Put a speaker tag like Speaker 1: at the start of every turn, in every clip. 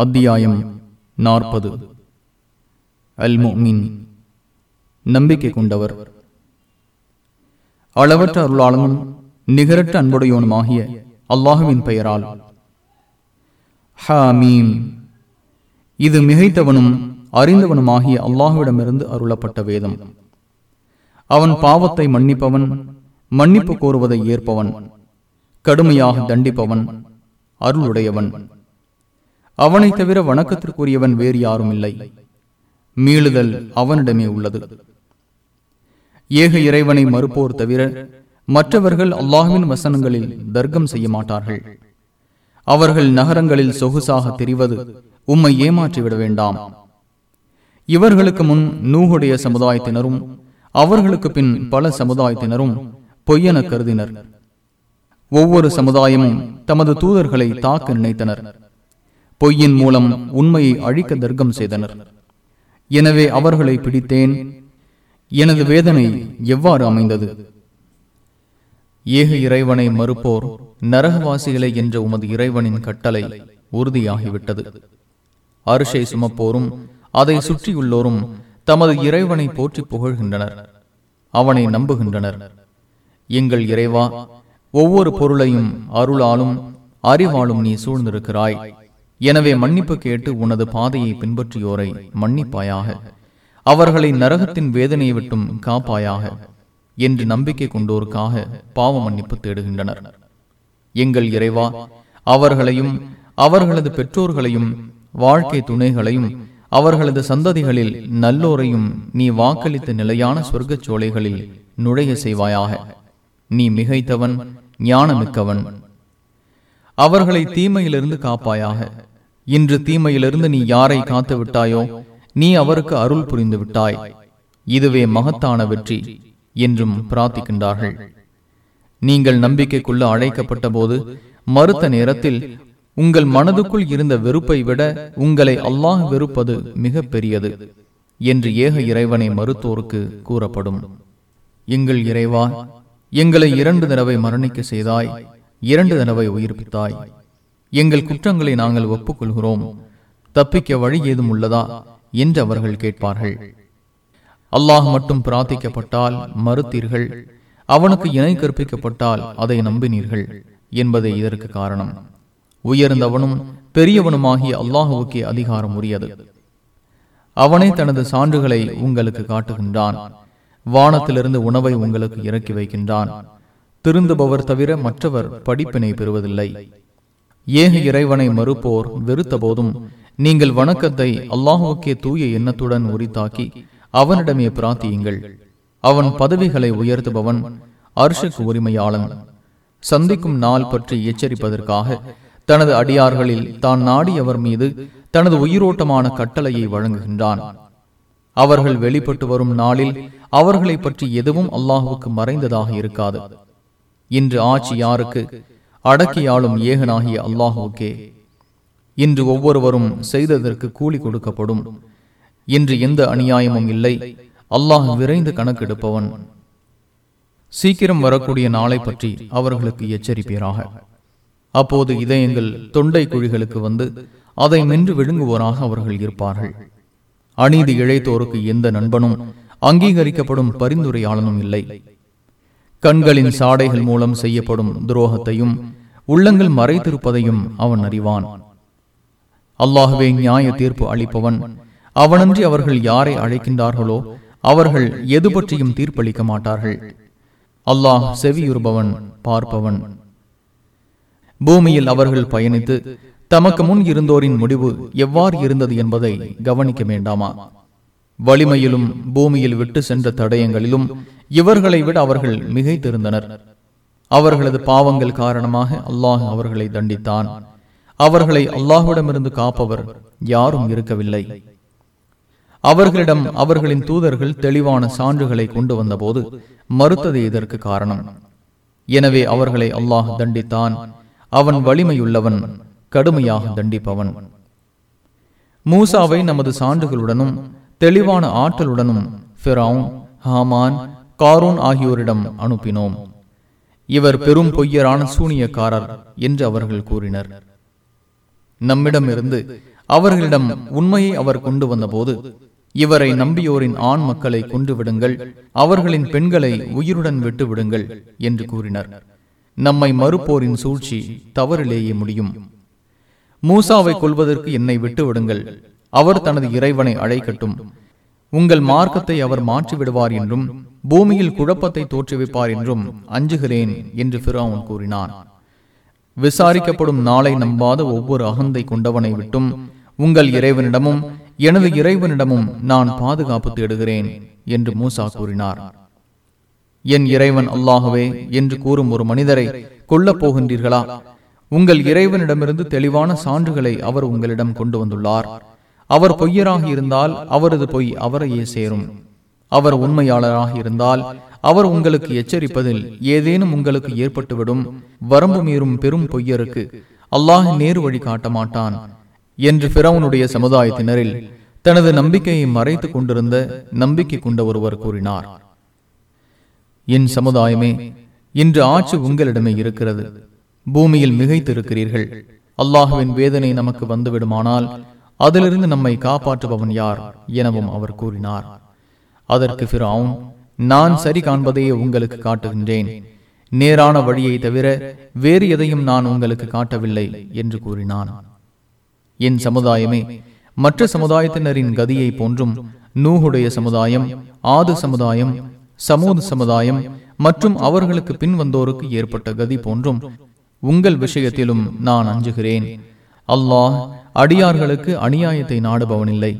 Speaker 1: அத்தியாயம் நாற்பது அல் நம்பிக்கை கொண்டவர் அளவற்ற அருளாளனும் நிகரற்ற அன்புடையோனுமாகிய அல்லாஹுவின் பெயரால் ஹாமீம் இது மிகைத்தவனும் அறிந்தவனுமாகிய அல்லாஹுவிடமிருந்து அருளப்பட்ட வேதம் அவன் பாவத்தை மன்னிப்பவன் மன்னிப்பு கோருவதை ஏற்பவன் கடுமையாக தண்டிப்பவன் அருளுடையவன் அவனை தவிர வணக்கத்திற்குரியவன் வேறு யாரும் இல்லை. மீளுதல் அவனிடமே உள்ளது. ஏக இறைவனை மறுப்போர் தவிர மற்றவர்கள் அல்லாஹுவின் வசனங்களில் தர்க்கம் செய்ய மாட்டார்கள். அவர்கள் நகரங்களில் சொகுசாக தெரிவது உம்மை ஏமாற்றிவிட வேண்டாம். இவர்களுக்கு முன் நூகுடைய சமுதாயத்தினரும் அவர்களுக்கு பின் பல சமுதாயத்தினரும் பொய்யென கருதினர். ஒவ்வொரு சமுதாயமும் தமது தூதர்களை தாக்க நினைத்தனர். பொய்யின் மூலம் உண்மையை அழிக்க தர்க்கம் செய்தனர். எனவே அவர்களை பிடித்தேன். எனது வேதனை எவ்வாறு அமைந்தது? ஏக இறைவனை மறுப்போர் நரகவாசிகளை என்ற உமது இறைவனின் கட்டளை உறுதியாகிவிட்டது. அரிசை சுமப்போரும் அதை சுற்றியுள்ளோரும் தமது இறைவனை போற்றி புகழ்கின்றனர். அவனை நம்புகின்றனர். எங்கள் இறைவா ஒவ்வொரு பொருளையும் அருளாலும் அறிவாலும் நீ சூழ்ந்திருக்கிறாய். எனவே மன்னிப்பு கேட்டு உனது பாதையை பின்பற்றியோரை மன்னிப்பாயாக. அவர்களை நரகத்தின் வேதனையை விட்டும் காப்பாயாக என்று நம்பிக்கை கொண்டோருக்காக பாவ மன்னிப்பு தேடுகின்றனர். எங்கள் இறைவா அவர்களையும் அவர்களது பெற்றோர்களையும் வாழ்க்கை துணைகளையும் அவர்களது சந்ததிகளில் நல்லோரையும் நீ வாக்களித்த நிலையான சொர்க்கச் சோலைகளில் நுழைய செய்வாயாக. நீ மிகைத்தவன் ஞானமிக்கவன். அவர்களை தீமையிலிருந்து காப்பாயாக. இன்று தீமையிலிருந்து நீ யாரை காத்து விட்டாயோ நீ அவருக்கு அருள் புரிந்து விட்டாய் இதுவே மகத்தான வெற்றி என்றும் பிரார்த்திக்கின்றார்கள். நீங்கள் நம்பிக்கைக்குள்ள அழைக்கப்பட்ட போது மறுத்த நேரத்தில் உங்கள் மனதுக்குள் இருந்த வெறுப்பை விட உங்களை அல்லாஹ் வெறுப்பது மிக பெரியது என்று ஏக இறைவனை மறுத்தோருக்கு கூறப்படும். எங்கள் இறைவா எங்களை இரண்டு தடவை மரணிக்க செய்தாய் இரண்டு தடவை உயிர்ப்பித்தாய். எங்கள் குற்றங்களை நாங்கள் ஒப்புக்கொள்கிறோம். தப்பிக்க வழி ஏதும் உள்ளதா? என்று அவர்கள் கேட்பார்கள். அல்லாஹ் மட்டும் பிரார்த்திக்கப்பட்டால் மறுத்தீர்கள். அவனுக்கு இணை கற்பிக்கப்பட்டால் அதை நம்பினீர்கள் என்பதே இதற்கு காரணம். உயர்ந்தவனும் பெரியவனுமாகிய அல்லாஹுவுக்கே அதிகாரம் உரியது. அவனே தனது சான்றுகளை உங்களுக்கு காட்டுகின்றான். வானத்திலிருந்து உணவை உங்களுக்கு இறக்கி வைக்கின்றான். திருந்துபவர் தவிர மற்றவர் படிப்பினை பெறுவதில்லை. ஏக இறைவனை மறுப்போர் வெறுத்த போதும் நீங்கள் வணக்கத்தை அல்லாஹுக்கே தூய எண்ணத்துடன் உரித்தாக்கி அவனிடமே பிரார்த்தியுங்கள். அவன் பதவிகளை உயர்த்துபவன் அர்ஷுக்கு உரிமையாளன். சந்திக்கும் நாள் பற்றி எச்சரிப்பதற்காக தனது அடியார்களில் தான் நாடியவர் மீது தனது உயிரோட்டமான கட்டளையை வழங்குகின்றான். அவர்கள் வெளிப்பட்டு வரும் நாளில் அவர்களை பற்றி எதுவும் அல்லாஹுக்கு மறைந்ததாக இருக்காது. இன்று ஆட்சி யாருக்கு? அடக்கியாளும் ஏகனாகிய அல்லாஹுக்கே இன்று ஒவ்வொருவரும் செய்ததற்கு கூலி கொடுக்கப்படும். இன்று எந்த அநியாயமும் இல்லை. அல்லாஹ் விரைந்து கணக்கெடுப்பவன். சீக்கிரம் வரக்கூடிய நாளை பற்றி அவர்களுக்கு எச்சரிப்பீராக. அப்போது இதயங்கள் தொண்டை குழிகளுக்கு வந்து அதை மென்று விழுங்குவோராக அவர்கள் இருப்பார்கள். அநீதி இழைத்தோருக்கு எந்த நண்பனும் அங்கீகரிக்கப்படும் பரிந்துரையாளனும் இல்லை. கண்களின் சாடைகள் மூலம் செய்யப்படும் துரோகத்தையும் உள்ளங்கள் மறைத்திருப்பதையும் அவன் அறிவான். அல்லாஹுவே நியாய தீர்ப்பு அளிப்பவன். அவனன்றி அவர்கள் யாரை அழைக்கின்றார்களோ அவர்கள் எது பற்றியும் தீர்ப்பளிக்க மாட்டார்கள். அல்லாஹ் செவியுறுபவன் பார்ப்பவன். பூமியில் அவர்கள் பயணித்து தமக்கு முன் இருந்தோரின் முடிவு எவ்வாறு இருந்தது என்பதை கவனிக்க வேண்டாமா? வலிமையிலும் பூமியில் விட்டு சென்ற தடயங்களிலும் இவர்களை விட அவர்கள் மிகைத்திருந்தனர். அவர்களது பாவங்கள் காரணமாக அல்லாஹ் அவர்களை தண்டித்தான். அவர்களை அல்லாஹுவிடமிருந்து காப்பவர் யாரும் இருக்கவில்லை. அவர்களிடம் அவர்களின் தூதர்கள் தெளிவான சான்றுகளை கொண்டு வந்தபோது மறுத்தது இதற்கு காரணம். எனவே அவர்களை அல்லாஹ் தண்டித்தான். அவன் வலிமையுள்ளவன் கடுமையாக தண்டிப்பவன். மூசாவை நமது சான்றுகளுடனும் தெளிவான ஆற்றலுடனும் ஃபிரவுன் ஹாமான் காரூன் ஆகியோரிடம் அனுப்பினோம். இவர் பெரும் பொய்யரான சூனியக்காரர் என்று அவர்கள் கூறினர். நம்மிடமிருந்து அவர்களிடம் உண்மையை அவர் கொண்டு வந்தபோது இவரை நம்பியோரின் ஆண் மக்களை கொண்டு விடுங்கள் அவர்களின் பெண்களை உயிருடன் விட்டுவிடுங்கள் என்று கூறினர். நம்மை மறுப்போரின் சூழ்ச்சி தவறிலேயே முடியும். மூசாவை கொள்வதற்கு என்னை விட்டுவிடுங்கள் அவர் தனது இறைவனை அழைக்கட்டும். உங்கள் மார்க்கத்தை அவர் மாற்றிவிடுவார் என்றும் பூமியில் குழப்பத்தை தோற்றுவிப்பார் என்றும் அஞ்சுகிறேன் என்று பிராவுன் கூறினான். விசாரிக்கப்படும் நாளை நம்பாத ஒவ்வொரு அகந்தை கொண்டவனை விட்டும் உங்கள் இறைவனிடமும் எனது இறைவனிடமும் நான் பாதுகாப்பு தேடுகிறேன் என்று மூசா கூறினார். என் இறைவன் அல்லாகவே என்று கூறும் ஒரு மனிதரை கொல்லப் போகின்றீர்களா? உங்கள் இறைவனிடமிருந்து தெளிவான சான்றுகளை அவர் உங்களிடம் கொண்டு வந்துள்ளார். அவர் பொய்யராக இருந்தால் அவரது பொய் அவரையே சேரும். அவர் உண்மையாளராக இருந்தால் அவர் உங்களுக்கு எச்சரிப்பதில் ஏதேனும் உங்களுக்கு ஏற்பட்டுவிடும். வரம்பு மீறும் பெரும் பொய்யருக்கு அல்லாஹ் நேரு வழி காட்ட மாட்டான். என்று பிறவனுடைய சமுதாயத்தினரில் தனது நம்பிக்கையை மறைத்துக் கொண்டிருந்த நம்பிக்கை கொண்ட ஒருவர் கூறினார். என் சமுதாயமே இன்று ஆட்சி உங்களிடமே இருக்கிறது. பூமியில் மிகைத்திருக்கிறீர்கள். அல்லாஹுவின் வேதனை நமக்கு வந்துவிடுமானால் அதிலிருந்து நம்மை காப்பாற்றுபவன் யார்? எனவும் அவர் கூறினார். அதற்கு பிறவுன் நான் சரி காண்பதையே உங்களுக்கு காட்டுகின்றேன். நேரான வழியை தவிர வேறு எதையும் நான் உங்களுக்கு காட்டவில்லை என்று கூறினான். என் சமுதாயமே மற்ற சமுதாயத்தினரின் கதியை போன்றும் நூகுடைய சமுதாயம் ஆது சமுதாயம் சமூக சமுதாயம் மற்றும் அவர்களுக்கு பின் வந்தோருக்கு ஏற்பட்ட கதி போன்றும் உங்கள் விஷயத்திலும் நான் அஞ்சுகிறேன். அல்லாஹ் அடியார்களுக்கு அநியாயத்தை நாடுபவனில்லை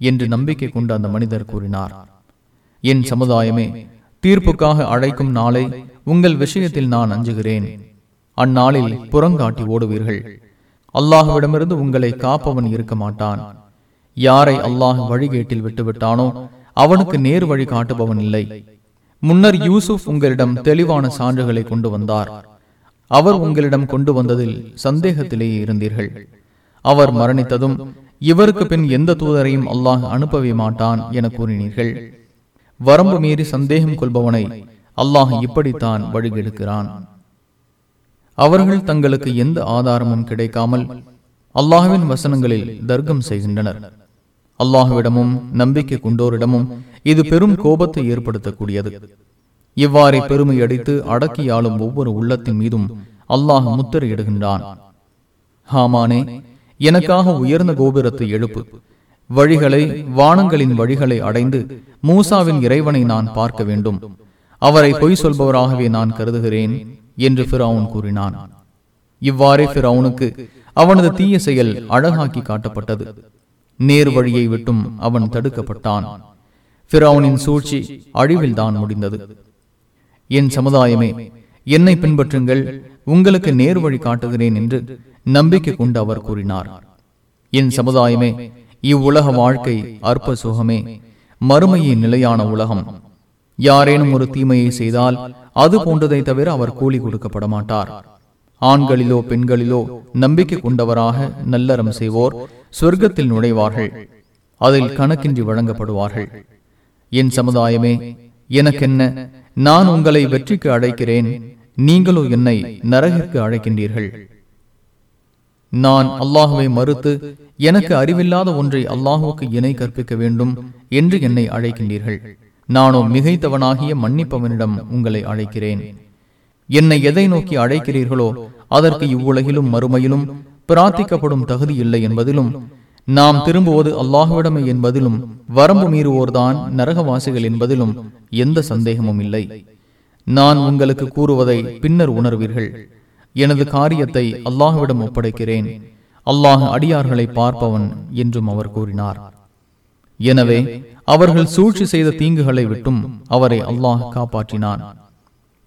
Speaker 1: என்று நம்பிக்கை கொண்ட அந்த மனிதர் கூறினார். என் சமுதாயமே தீர்ப்புக்காக அழைக்கும் நாளை உங்கள் விஷயத்தில் நான் அஞ்சுகிறேன். அந்நாளில் புறங்காட்டி ஓடுவீர்கள். அல்லாஹுவிடமிருந்து உங்களை காப்பவன் இருக்க மாட்டான். யாரை அல்லாஹ் வழிகேட்டில் விட்டுவிட்டானோ அவனுக்கு நேர் வழி காட்டுபவன் இல்லை. முன்னர் யூசுப் உங்களிடம் தெளிவான சான்றுகளை கொண்டு வந்தார். அவர் உங்களிடம் கொண்டு வந்ததில் சந்தேகத்திலேயே இருந்தீர்கள். அவர் மரணித்ததும் இவருக்கு பின் எந்த தூதரையும் அல்லாஹ் அனுப்பவே மாட்டான் என கூறினீர்கள். வரம்பு மீறி சந்தேகம் கொள்பவனை அல்லாஹ் இப்படித்தான் வழிகெடுக்கிறான். அவர்கள் தங்களுக்கு எந்த ஆதாரமும் கிடைக்காமல் அல்லாஹுவின் வசனங்களில் தர்க்கம் செய்கின்றனர். அல்லாஹுவிடமும் நம்பிக்கை கொண்டோரிடமும் இது பெரும் கோபத்தை ஏற்படுத்தக்கூடியது. இவ்வாறே பெருமை அடித்து அடக்கி ஆளும் ஒவ்வொரு உள்ளத்தின் மீதும் அல்லாஹ் முத்திரையிடுகின்றான். ஹாமானே எனக்காக உயர்ந்த கோபுரத்தை எழுப்பு. வழிகளை வானங்களின் வழிகளை அடைந்து மூசாவின் இறைவனை நான் பார்க்க வேண்டும். அவரை பொய் சொல்பவராகவே நான் கருதுகிறேன் என்று பிறவுன் கூறினான். இவ்வாறே பிறவுனுக்கு அவனது தீய செயல் அழகாக்கி காட்டப்பட்டது. நேர் வழியை விட்டும் அவன் தடுக்கப்பட்டான். பிறவுனின் சூழ்ச்சி அழிவில் தான் முடிந்தது. என் சமுதாயமே என்னை பின்பற்றுங்கள் உங்களுக்கு நேர் வழி காட்டுகிறேன் என்று நம்பிக்கை கொண்டு அவர் கூறினார். என் சமுதாயமே இவ்வுலக வாழ்க்கை அற்ப சுகமே மறுமையின் நிலையான உலகம். யாரேனும் ஒரு தீமையை செய்தால் அது போன்றதை தவிர அவர் கூலி கொடுக்கப்பட மாட்டார். ஆண்களிலோ பெண்களிலோ நம்பிக்கை கொண்டவராக நல்லறம் செய்வோர் சொர்க்கத்தில் நுழைவார்கள். அதில் கணக்கின்றி வழங்கப்படுவார்கள். என் சமுதாயமே எனக்கென்ன? நான் உங்களை வெற்றிக்கு அழைக்கிறேன். நீங்களோ என்னை நரகிற்கு அழைக்கின்றீர்கள். நான் அல்லாஹுவை மறுத்து எனக்கு அறிவில்லாத ஒன்றை அல்லாஹுவுக்கு இணை கற்பிக்க வேண்டும் என்று என்னை அழைக்கின்றீர்கள். நானோ மிகைத்தவனாகிய மன்னிப்பவனிடம் உங்களை அழைக்கிறேன். என்னை எதை நோக்கி அழைக்கிறீர்களோ அதற்கு இவ்வுலகிலும் மறுமையிலும் பிரார்த்திக்கப்படும் தகுதி இல்லை என்பதிலும் நாம் திரும்புவது அல்லாஹுவிடமே என்பதிலும் வரம்பு மீறுவோர்தான் நரகவாசிகள் என்பதிலும் எந்த சந்தேகமும் இல்லை. நான் உங்களுக்கு கூறுவதை பின்னர் உணர்வீர்கள். எனது காரியத்தை அல்லாஹுவிடம் ஒப்படைக்கிறேன். அல்லாஹ் அடியார்களை பார்ப்பவன் என்றும் அவர் கூறினார். எனவே அவர்கள் சூழ்ச்சி செய்த தீங்குகளை விட்டும் அவரை அல்லாஹ் காப்பாற்றினான்.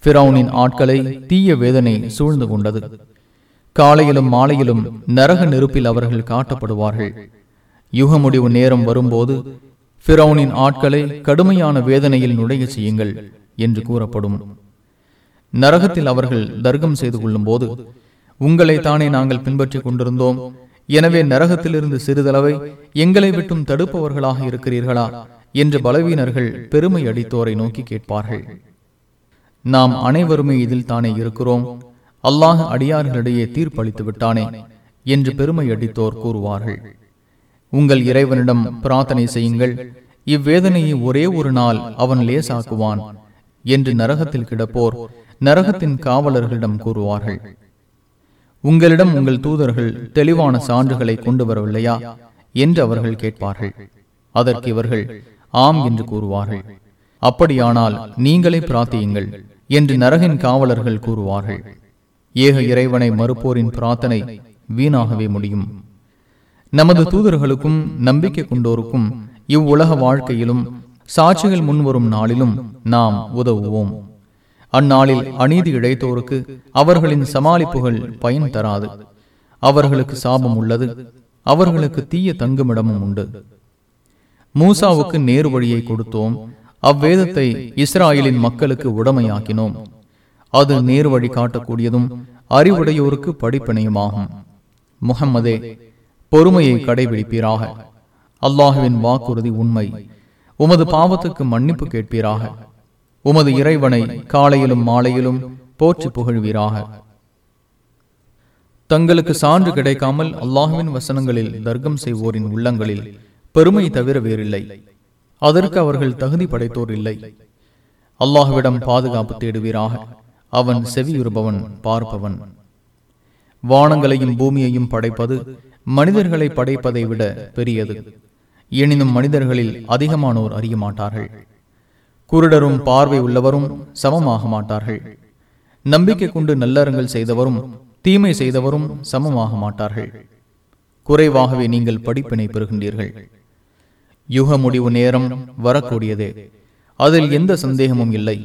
Speaker 1: பிறவுனின் ஆட்களை தீய வேதனை சூழ்ந்து கொண்டது. காலையிலும் மாலையிலும் நரக நெருப்பில் அவர்கள் காட்டப்படுவார்கள். யுக முடிவு நேரம் வரும்போது பிறவுனின் ஆட்களை கடுமையான வேதனையில் நுழைய செய்யுங்கள் என்று கூறப்படும். நரகத்தில் அவர்கள் தர்க்கம் செய்து கொள்ளும் போது உங்களை தானே நாங்கள் பின்பற்றிக் கொண்டிருந்தோம். எனவே நரகத்திலிருந்து சிறிதளவை எங்களை விட்டும் தடுப்பவர்களாக இருக்கிறீர்களா? என்று பலவீனர்கள் பெருமை அடித்தோரை நோக்கி கேட்பார்கள். நாம் அனைவருமே இதில் தானே இருக்கிறோம். அல்லாஹ் அடியார்களிடையே தீர்ப்பளித்து விட்டானே என்று பெருமை அடித்தோர் கூறுவார்கள். உங்கள் இறைவனிடம் பிரார்த்தனை செய்யுங்கள். இவ்வேதனையை ஒரே ஒரு நாள் அவன் லேசாக்குவான் என்று நரகத்தில் கிடப்போர் நரகத்தின் காவலர்களிடம் கூறுவார்கள். உங்களிடம் உங்கள் தூதர்கள் தெளிவான சான்றுகளை கொண்டு வரவில்லையா என்று அவர்கள் கேட்பார்கள். அதற்கு இவர்கள் ஆம் என்று கூறுவார்கள். அப்படியானால் நீங்களே பிரார்த்தியுங்கள் என்று நரகின் காவலர்கள் கூறுவார்கள். ஏக இறைவனை மறுப்போரின் பிரார்த்தனை வீணாகவே முடியும். நமது தூதர்களுக்கும் நம்பிக்கை கொண்டோருக்கும் இவ்வுலக வாழ்க்கையிலும் சாட்சிகள் முன்வரும் நாளிலும் நாம் உதவுவோம். அந்நாளில் அநீதி இழைத்தோருக்கு அவர்களின் சமாளிப்புகள் பயன் தராது. அவர்களுக்கு சாபம் உள்ளது. அவர்களுக்கு தீய தங்குமிடமும் உண்டு. மூசாவுக்கு நேரு வழியை கொடுத்தோம். அவ்வேதத்தை இஸ்ராயலின் மக்களுக்கு உடமையாக்கினோம். அது நேரு வழி காட்டக்கூடியதும் அறிவுடையோருக்கு படிப்பினையுமாகும். முகம்மதே பொறுமையை கடைபிடிப்பீராக. அல்லாஹுவின் வாக்குறுதி உண்மை. உமது பாவத்துக்கு மன்னிப்பு கேட்பீராக. உமது இறைவனை காலையிலும் மாலையிலும் போற்றி புகழ்வீராக. தங்களுக்கு சான்று கிடைக்காமல் அல்லாஹுவின் வசனங்களில் தர்க்கம் செய்வோரின் உள்ளங்களில் பெருமை தவிர வேறில்லை. அதற்கு அவர்கள் தகுதி படைத்தோர் இல்லை. அல்லாஹுவிடம் பாதுகாப்பு தேடுவீராக. அவன் செவியுறுபவன் பார்ப்பவன். வானங்களையும் பூமியையும் படைப்பது மனிதர்களை படைப்பதை விட பெரியது. எனினும் மனிதர்களில் அதிகமானோர் அறிய மாட்டார்கள் குருடரும் பார்வை உள்ளவரும் சமமாக மாட்டார்கள். நம்பிக்கை கொண்டு நல்லறங்கள் செய்தவரும் தீமை செய்தவரும் சமமாக மாட்டார்கள். குறைவாகவே நீங்கள் படிப்பினை பெறுகின்றீர்கள். யுக முடிவு நேரம் வரக்கூடியதே. அதில் எந்த சந்தேகமும் இல்லை.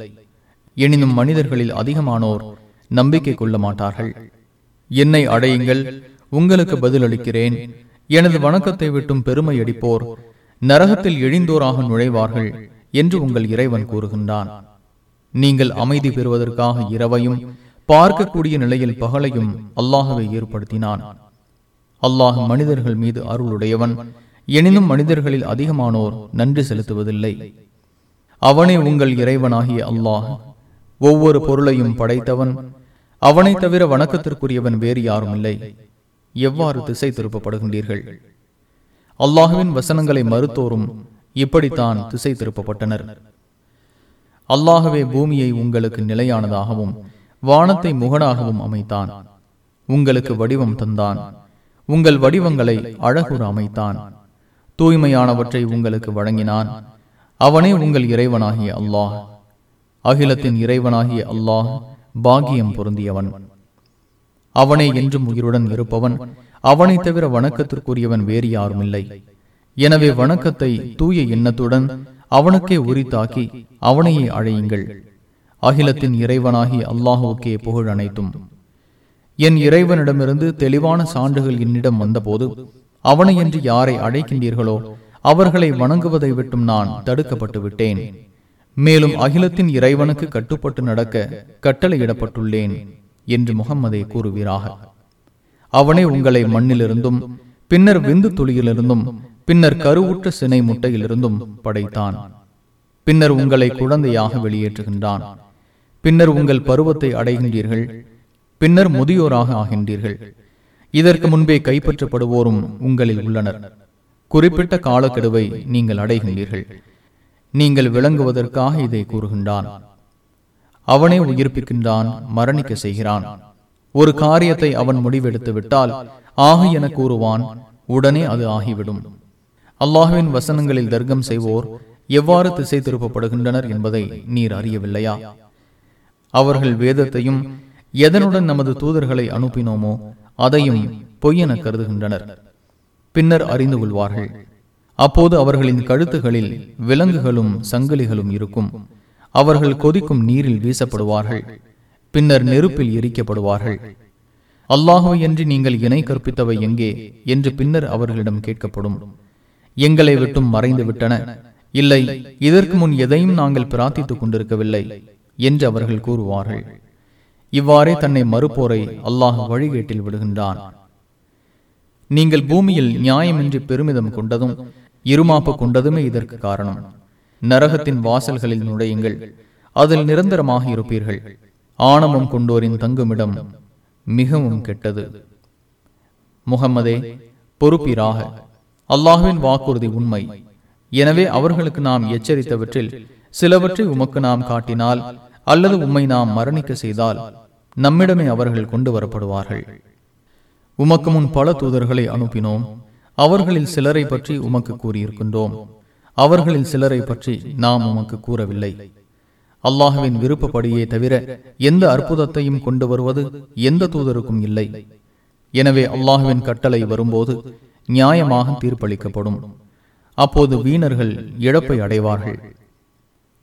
Speaker 1: எனினும் மனிதர்களில் அதிகமானோர் நம்பிக்கை கொள்ள மாட்டார்கள். என்னை அடையுங்கள் உங்களுக்கு பதிலளிக்கிறேன். எனது வணக்கத்தை விட்டும் பெருமை அடிப்போர் நரகத்தில் எழிந்தோராக நுழைவார்கள். என்று உங்கள் இறைவன் கூறுகின்றான். நீங்கள் அமைதி பெறுவதற்காக இரவையும் பார்க்கக்கூடிய நிலையில் பகலையும் அல்லாஹவை ஏற்படுத்தினான். அல்லாஹ் மனிதர்கள் மீது அருளுடையவன். எனினும் மனிதர்களில் அதிகமானோர் நன்றி செலுத்துவதில்லை. அவனே உங்கள் இறைவனாகிய அல்லாஹ். ஒவ்வொரு பொருளையும் படைத்தவன். அவனை தவிர வணக்கத்திற்குரியவன் வேறு யாரும் இல்லை எவ்வாறு திசை திருப்பப்படுகின்றீர்கள்? அல்லாஹுவின் வசனங்களை மறுத்தோறும் இப்படித்தான் திசை திருப்பப்பட்டனர் அல்லாகவே பூமியை உங்களுக்கு நிலையானதாகவும் வானத்தை முகடாகவும் அமைத்தான். உங்களுக்கு வடிவம் தந்தான். உங்கள் வடிவங்களை அழகுற அமைத்தான். தூய்மையானவற்றை உங்களுக்கு வழங்கினான். அவனே உங்கள் இறைவனாகிய அல்லாஹ். அகிலத்தின் இறைவனாகிய அல்லாஹ் பாகியம் பொருந்தியவன். அவனே என்றும் உயிருடன் இருப்பவன். அவனை தவிர வணக்கத்திற்குரியவன் வேறு யாரும் இல்லை எனவே வணக்கத்தை தூய எண்ணத்துடன் அவனுக்கே உரித்தாக்கி அவனையே அழையுங்கள். அகிலத்தின் இறைவனாகி அல்லாஹுக்கே புகழ் அனைத்தும். என் இறைவனிடமிருந்து தெளிவான சான்றுகள் என்னிடம் வந்தபோது அவனை என்று யாரை அழைக்கின்றீர்களோ அவர்களை வணங்குவதை விட்டும் நான் தடுக்கப்பட்டு விட்டேன். மேலும் அகிலத்தின் இறைவனுக்கு கட்டுப்பட்டு நடக்க கட்டளையிடப்பட்டுள்ளேன் என்று முகம்மதை கூறுவீராக. அவனே உங்களை மண்ணிலிருந்தும் பின்னர் விந்து துளியிலிருந்தும் பின்னர் கருவுற்ற சினை முட்டையிலிருந்தும் படைத்தான். பின்னர் உங்களை குழந்தையாக வெளியேற்றுகின்றான். பின்னர் உங்கள் பருவத்தை அடைகின்றீர்கள். பின்னர் முதியோராக ஆகின்றீர்கள். இதற்கு முன்பே கைப்பற்றப்படுவோரும் உங்களில் உள்ளனர். குறிப்பிட்ட காலக்கெடுவை நீங்கள் அடைகின்றீர்கள். நீங்கள் விளங்குவதற்காக இதை கூறுகின்றான். அவனே உயிர்ப்பிக்கின்றான் மரணிக்க செய்கிறான். ஒரு காரியத்தை அவன் முடிவெடுத்து விட்டால் என கூறுவான் உடனே அது ஆகிவிடும். அல்லாஹுவின் வசனங்களில் தர்க்கம் செய்வோர் எவ்வாறு திசை திருப்பப்படுகின்றனர் என்பதை நீர் அறியவில்லையா? அவர்கள் வேதத்தையும் எதனுடன் நமது தூதர்களை அனுப்பினோமோ அதையும் பொய்யென கருதுகின்றனர். பின்னர் அறிந்து கொள்வார்கள். அப்போது அவர்களின் கழுத்துகளில் விலங்குகளும் சங்கிலிகளும் இருக்கும். அவர்கள் கொதிக்கும் நீரில் வீசப்படுவார்கள். பின்னர் நெருப்பில் எரிக்கப்படுவார்கள். அல்லாஹோ என்று நீங்கள் இணை கற்பித்தவை எங்கே? என்று பின்னர் அவர்களிடம் கேட்கப்படும். எங்களை விட்டும் மறைந்து விட்டன இல்லை இதற்கு முன் எதையும் நாங்கள் பிரார்த்தித்துக் கொண்டிருக்கவில்லை என்று அவர்கள் கூறுவார்கள். இவ்வாறே தன்னை மறுப்போரை அல்லாஹ் வழிகேட்டில் விடுகின்றான். நீங்கள் பூமியில் நியாயமின்றி பெருமிதம் கொண்டதும் இருமாப்பு கொண்டதுமே இதற்கு காரணம். நரகத்தின் வாசல்களில் நுழையுங்கள் அதில் நிரந்தரமாக இருப்பீர்கள். ஆணவம் கொண்டோரின் தங்குமிடம் மிகவும் கெட்டது. முகம்மதே பொறுப்பீராக. அல்லாஹுவின் வாக்குறுதி உண்மை. எனவே அவர்களுக்கு நாம் எச்சரித்தவற்றில் சிலவற்றை உமக்கு நாம் காட்டினால் அல்லது உம்மை நாம் மரணிக்க செய்தால் நம்மிடமே அவர்கள் கொண்டு வரப்படுவார்கள். உமக்கு முன் பல தூதர்களை அனுப்பினோம். அவர்களில் சிலரை பற்றி உமக்கு கூறியிருக்கின்றோம். அவர்களில் சிலரை பற்றி நாம் உமக்கு கூறவில்லை. அல்லாஹுவின் விருப்பப்படியே தவிர எந்த அற்புதத்தையும் கொண்டு வருவது எந்த தூதருக்கும் இல்லை. எனவே அல்லாஹுவின் கட்டளை வரும்போது நியாயமாக தீர்ப்பளிக்கப்படும். அப்போது வீணர்கள் இழப்பை அடைவார்கள்.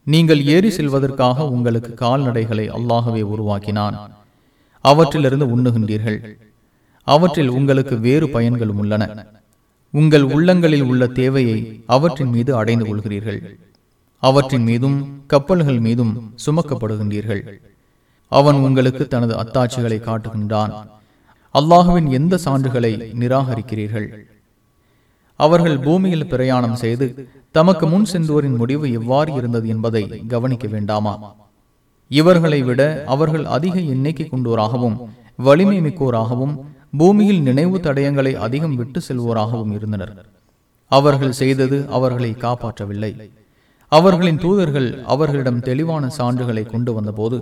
Speaker 1: நீங்கள் ஏறி செல்வதற்காக உங்களுக்கு கால்நடைகளை அல்லாகவே உருவாக்கினான். அவற்றிலிருந்து உண்ணுகின்றீர்கள். அவற்றில் உங்களுக்கு வேறு பயன்களும் உள்ளன. உங்கள் உள்ளங்களில் உள்ள தேவையை அவற்றின் மீது அடைந்து கொள்கிறீர்கள். அவற்றின் மீதும் கப்பல்கள் மீதும் சுமக்கப்படுகின்றீர்கள். அவன் உங்களுக்கு தனது அத்தாட்சிகளை காட்டுகின்றான். அல்லாஹுவின் எந்த சான்றுகளை நிராகரிக்கிறீர்கள்? அவர்கள் பூமியில் பிரயாணம் செய்து தமக்கு முன் சென்றோரின் முடிவு எவ்வாறு இருந்தது என்பதை கவனிக்க வேண்டாமா? இவர்களை விட அவர்கள் அதிக எண்ணிக்கை கொண்டோராகவும் வலிமை மிக்கோராகவும் பூமியில் நினைவு தடயங்களை அதிகம் விட்டு செல்வோராகவும் இருந்தனர். அவர்கள் செய்தது அவர்களை காப்பாற்றவில்லை. அவர்களின் தூதர்கள் அவர்களிடம் தெளிவான சான்றுகளை கொண்டு வந்தபோது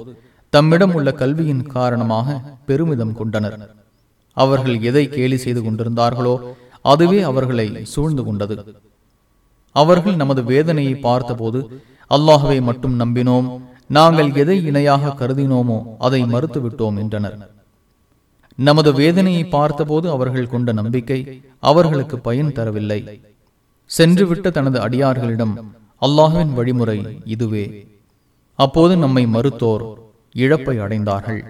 Speaker 1: தம்மிடம் உள்ள கல்வியின் காரணமாக பெருமிதம் கொண்டனர். அவர்கள் எதை கேலி செய்து கொண்டிருந்தார்களோ அதுவே அவர்களை சூழ்ந்து கொண்டது. அவர்கள் நமது வேதனையை பார்த்தபோது அல்லாஹுவை மட்டும் நம்பினோம் நாங்கள் எதை இணையாக கருதினோமோ அதை மறுத்துவிட்டோம் என்றனர். நமது வேதனையை பார்த்தபோது அவர்கள் கொண்ட நம்பிக்கை அவர்களுக்கு பயன் தரவில்லை. சென்றுவிட்ட தனது அடியார்களிடம் அல்லாஹுவின் வழிமுறை இதுவே. அப்போது நம்மை மறுத்தோர் இழப்பை அடைந்தார்கள்.